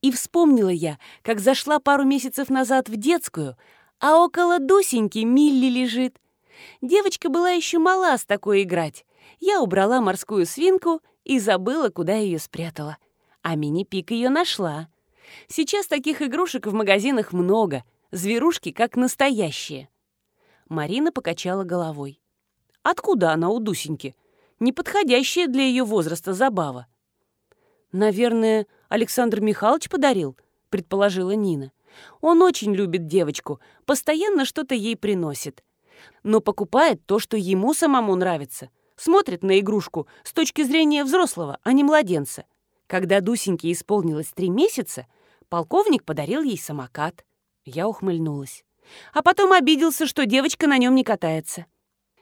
C: И вспомнила я, как зашла пару месяцев назад в детскую, а около Дусеньки Милли лежит. Девочка была еще мала с такой играть. Я убрала морскую свинку и забыла, куда ее спрятала. А мини-пик ее нашла. Сейчас таких игрушек в магазинах много. Зверушки как настоящие. Марина покачала головой. Откуда она у Дусеньки? Неподходящая для ее возраста забава. «Наверное, Александр Михайлович подарил», — предположила Нина. «Он очень любит девочку, постоянно что-то ей приносит но покупает то, что ему самому нравится. Смотрит на игрушку с точки зрения взрослого, а не младенца. Когда Дусеньке исполнилось три месяца, полковник подарил ей самокат. Я ухмыльнулась. А потом обиделся, что девочка на нем не катается.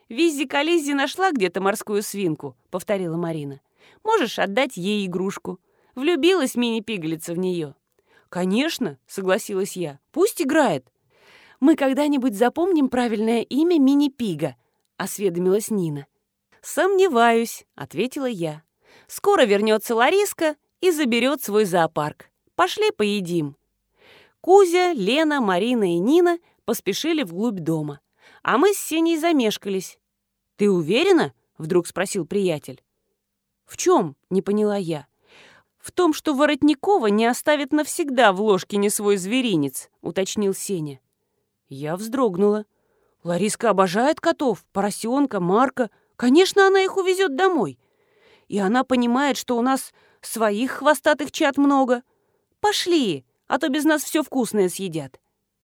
C: «Виззи Кализзи нашла где-то морскую свинку», — повторила Марина. «Можешь отдать ей игрушку». Влюбилась мини-пигалица в нее. «Конечно», — согласилась я. «Пусть играет мы когда-нибудь запомним правильное имя мини-пига?» — осведомилась Нина. «Сомневаюсь», — ответила я. «Скоро вернется Лариска и заберет свой зоопарк. Пошли поедим». Кузя, Лена, Марина и Нина поспешили вглубь дома, а мы с Сеней замешкались. «Ты уверена?» — вдруг спросил приятель. «В чем?» — не поняла я. «В том, что Воротникова не оставит навсегда в ложке не свой зверинец», — уточнил Сеня. Я вздрогнула. Лариска обожает котов, поросенка, Марка. Конечно, она их увезет домой. И она понимает, что у нас своих хвостатых чат много. Пошли, а то без нас все вкусное съедят.